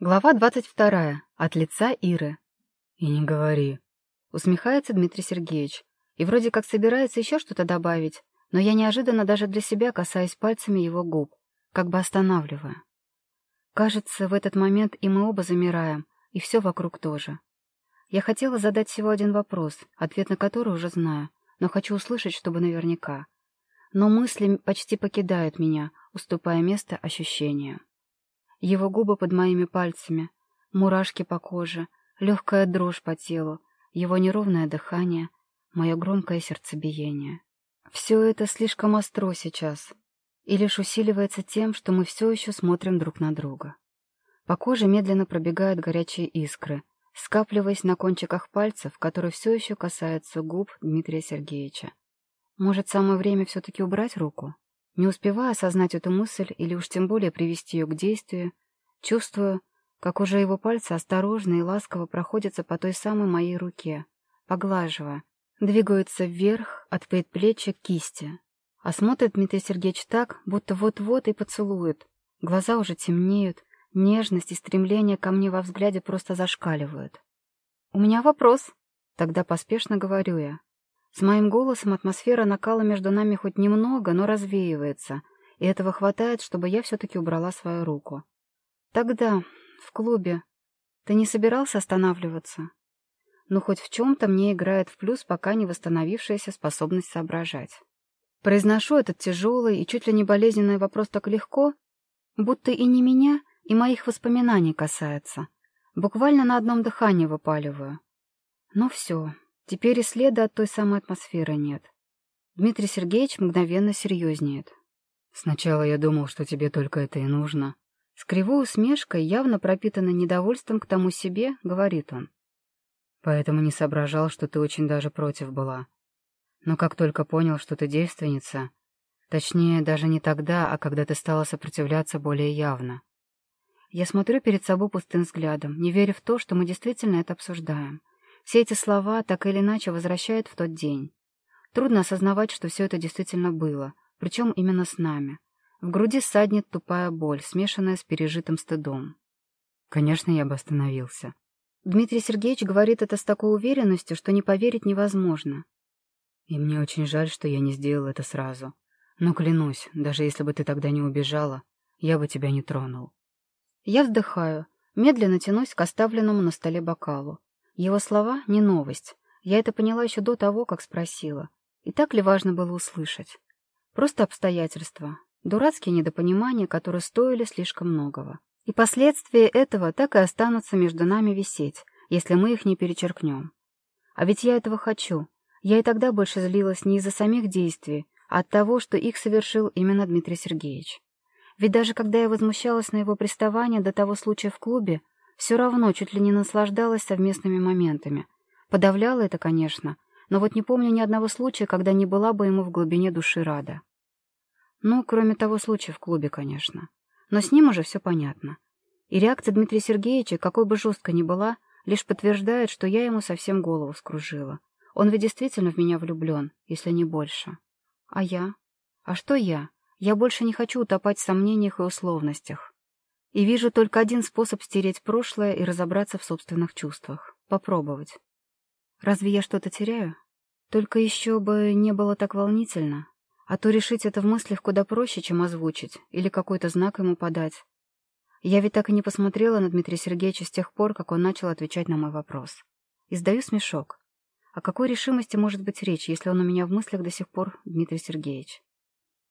Глава двадцать вторая. От лица Иры. «И не говори», — усмехается Дмитрий Сергеевич. И вроде как собирается еще что-то добавить, но я неожиданно даже для себя касаюсь пальцами его губ, как бы останавливая. Кажется, в этот момент и мы оба замираем, и все вокруг тоже. Я хотела задать всего один вопрос, ответ на который уже знаю, но хочу услышать, чтобы наверняка. Но мысли почти покидают меня, уступая место ощущению. Его губы под моими пальцами, мурашки по коже, легкая дрожь по телу, его неровное дыхание, мое громкое сердцебиение. Все это слишком остро сейчас и лишь усиливается тем, что мы все еще смотрим друг на друга. По коже медленно пробегают горячие искры, скапливаясь на кончиках пальцев, которые все еще касаются губ Дмитрия Сергеевича. Может, самое время все-таки убрать руку? Не успевая осознать эту мысль или уж тем более привести ее к действию, чувствую, как уже его пальцы осторожно и ласково проходятся по той самой моей руке, поглаживая, двигаются вверх от предплечья к кисти. А смотрит Дмитрий Сергеевич так, будто вот-вот и поцелует. Глаза уже темнеют, нежность и стремление ко мне во взгляде просто зашкаливают. «У меня вопрос», — тогда поспешно говорю я. С моим голосом атмосфера накала между нами хоть немного, но развеивается, и этого хватает, чтобы я все-таки убрала свою руку. Тогда, в клубе, ты не собирался останавливаться? Ну, хоть в чем-то мне играет в плюс пока не восстановившаяся способность соображать. Произношу этот тяжелый и чуть ли не болезненный вопрос так легко, будто и не меня, и моих воспоминаний касается. Буквально на одном дыхании выпаливаю. Ну все, Теперь и следа от той самой атмосферы нет. Дмитрий Сергеевич мгновенно серьезнеет. «Сначала я думал, что тебе только это и нужно». С кривой усмешкой, явно пропитанной недовольством к тому себе, говорит он. «Поэтому не соображал, что ты очень даже против была. Но как только понял, что ты девственница, точнее, даже не тогда, а когда ты стала сопротивляться более явно. Я смотрю перед собой пустым взглядом, не веря в то, что мы действительно это обсуждаем. Все эти слова так или иначе возвращают в тот день. Трудно осознавать, что все это действительно было, причем именно с нами. В груди саднет тупая боль, смешанная с пережитым стыдом. Конечно, я бы остановился. Дмитрий Сергеевич говорит это с такой уверенностью, что не поверить невозможно. И мне очень жаль, что я не сделал это сразу. Но клянусь, даже если бы ты тогда не убежала, я бы тебя не тронул. Я вздыхаю, медленно тянусь к оставленному на столе бокалу. Его слова — не новость. Я это поняла еще до того, как спросила. И так ли важно было услышать? Просто обстоятельства. Дурацкие недопонимания, которые стоили слишком многого. И последствия этого так и останутся между нами висеть, если мы их не перечеркнем. А ведь я этого хочу. Я и тогда больше злилась не из-за самих действий, а от того, что их совершил именно Дмитрий Сергеевич. Ведь даже когда я возмущалась на его приставание до того случая в клубе, все равно чуть ли не наслаждалась совместными моментами. Подавляла это, конечно, но вот не помню ни одного случая, когда не была бы ему в глубине души рада. Ну, кроме того случая в клубе, конечно. Но с ним уже все понятно. И реакция Дмитрия Сергеевича, какой бы жесткой ни была, лишь подтверждает, что я ему совсем голову скружила. Он ведь действительно в меня влюблен, если не больше. А я? А что я? Я больше не хочу утопать в сомнениях и условностях. И вижу только один способ стереть прошлое и разобраться в собственных чувствах. Попробовать. Разве я что-то теряю? Только еще бы не было так волнительно. А то решить это в мыслях куда проще, чем озвучить, или какой-то знак ему подать. Я ведь так и не посмотрела на Дмитрия Сергеевича с тех пор, как он начал отвечать на мой вопрос. И сдаю смешок. О какой решимости может быть речь, если он у меня в мыслях до сих пор, Дмитрий Сергеевич?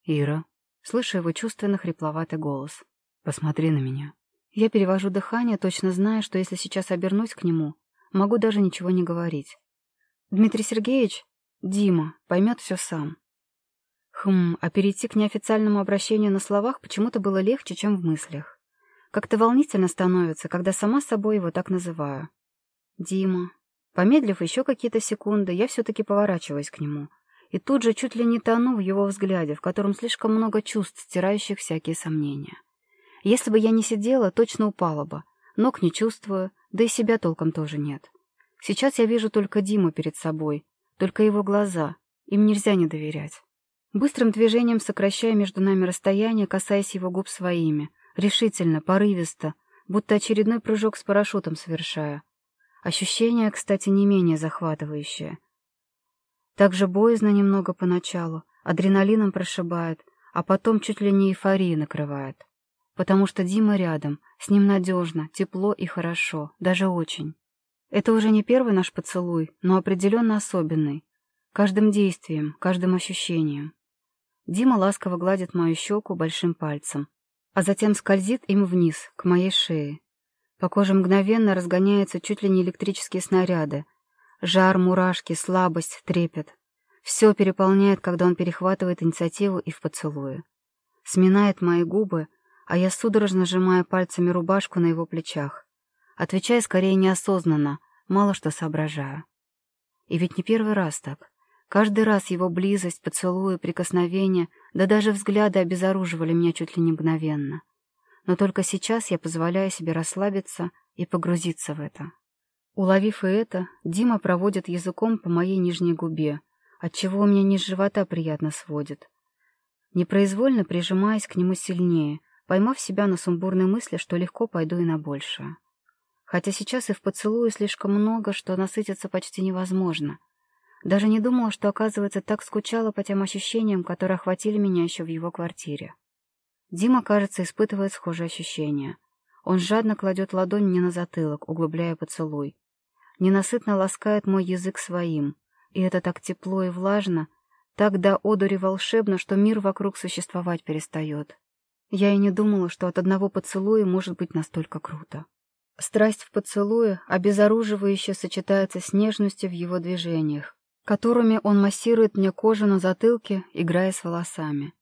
Ира. Слышу его чувственно хрипловатый голос. Посмотри на меня. Я перевожу дыхание, точно зная, что если сейчас обернусь к нему, могу даже ничего не говорить. Дмитрий Сергеевич, Дима, поймет все сам. Хм, а перейти к неофициальному обращению на словах почему-то было легче, чем в мыслях. Как-то волнительно становится, когда сама собой его так называю. Дима. Помедлив еще какие-то секунды, я все-таки поворачиваюсь к нему. И тут же чуть ли не тону в его взгляде, в котором слишком много чувств, стирающих всякие сомнения. Если бы я не сидела, точно упала бы. Ног не чувствую, да и себя толком тоже нет. Сейчас я вижу только Диму перед собой, только его глаза. Им нельзя не доверять. Быстрым движением сокращая между нами расстояние, касаясь его губ своими. Решительно, порывисто, будто очередной прыжок с парашютом совершаю. Ощущение, кстати, не менее захватывающее. Также боязно немного поначалу, адреналином прошибает, а потом чуть ли не эйфория накрывает. Потому что Дима рядом, с ним надежно, тепло и хорошо, даже очень. Это уже не первый наш поцелуй, но определенно особенный. Каждым действием, каждым ощущением. Дима ласково гладит мою щеку большим пальцем, а затем скользит им вниз, к моей шее. По коже мгновенно разгоняются чуть ли не электрические снаряды. Жар, мурашки, слабость, трепет. Все переполняет, когда он перехватывает инициативу и в поцелуе. Сминает мои губы, а я судорожно сжимаю пальцами рубашку на его плечах. Отвечая скорее неосознанно, мало что соображаю. И ведь не первый раз так. Каждый раз его близость, поцелуи, прикосновения, да даже взгляды обезоруживали меня чуть ли не мгновенно. Но только сейчас я позволяю себе расслабиться и погрузиться в это. Уловив и это, Дима проводит языком по моей нижней губе, отчего у меня низ живота приятно сводит. Непроизвольно прижимаясь к нему сильнее, поймав себя на сумбурной мысли, что легко пойду и на большее. Хотя сейчас и в поцелуе слишком много, что насытиться почти невозможно. Даже не думала, что, оказывается, так скучала по тем ощущениям, которые охватили меня еще в его квартире. Дима, кажется, испытывает схожие ощущения. Он жадно кладет ладонь мне на затылок, углубляя поцелуй. Ненасытно ласкает мой язык своим. И это так тепло и влажно, так до одури волшебно, что мир вокруг существовать перестает. Я и не думала, что от одного поцелуя может быть настолько круто. Страсть в поцелуе обезоруживающе сочетается с нежностью в его движениях, которыми он массирует мне кожу на затылке, играя с волосами.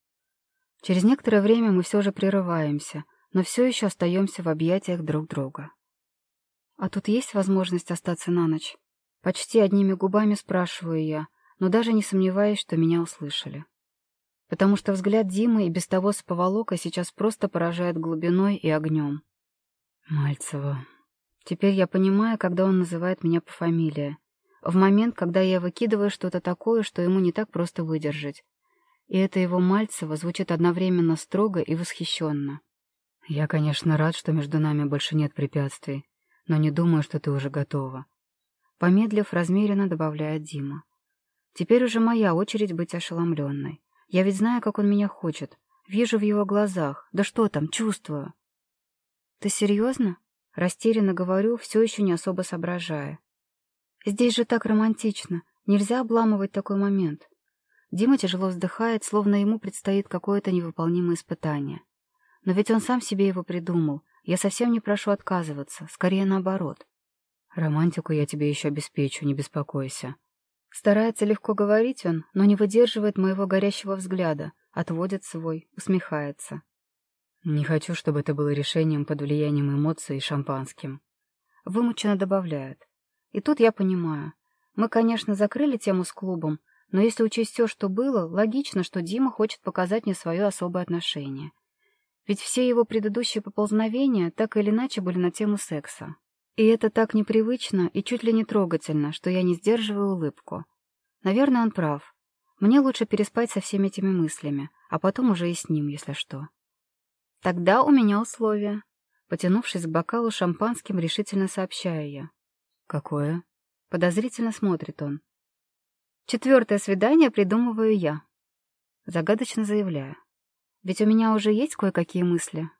Через некоторое время мы все же прерываемся, но все еще остаемся в объятиях друг друга. «А тут есть возможность остаться на ночь?» Почти одними губами спрашиваю я, но даже не сомневаюсь, что меня услышали. Потому что взгляд Димы и без того с поволокой сейчас просто поражает глубиной и огнем. Мальцева. Теперь я понимаю, когда он называет меня по фамилии. В момент, когда я выкидываю что-то такое, что ему не так просто выдержать. И это его Мальцева звучит одновременно строго и восхищенно. Я, конечно, рад, что между нами больше нет препятствий, но не думаю, что ты уже готова. Помедлив, размеренно добавляет Дима. Теперь уже моя очередь быть ошеломленной. Я ведь знаю, как он меня хочет. Вижу в его глазах. Да что там, чувствую. «Ты серьезно?» — растерянно говорю, все еще не особо соображая. «Здесь же так романтично. Нельзя обламывать такой момент». Дима тяжело вздыхает, словно ему предстоит какое-то невыполнимое испытание. Но ведь он сам себе его придумал. Я совсем не прошу отказываться, скорее наоборот. Романтику я тебе еще обеспечу, не беспокойся. Старается легко говорить он, но не выдерживает моего горящего взгляда, отводит свой, усмехается. Не хочу, чтобы это было решением под влиянием эмоций и шампанским. Вымученно добавляет. И тут я понимаю. Мы, конечно, закрыли тему с клубом, но если учесть все, что было, логично, что Дима хочет показать мне свое особое отношение. Ведь все его предыдущие поползновения так или иначе были на тему секса. И это так непривычно и чуть ли не трогательно, что я не сдерживаю улыбку. Наверное, он прав. Мне лучше переспать со всеми этими мыслями, а потом уже и с ним, если что. Тогда у меня условие. Потянувшись к бокалу шампанским, решительно сообщаю я. Какое? Подозрительно смотрит он. Четвертое свидание придумываю я. Загадочно заявляю. Ведь у меня уже есть кое-какие мысли,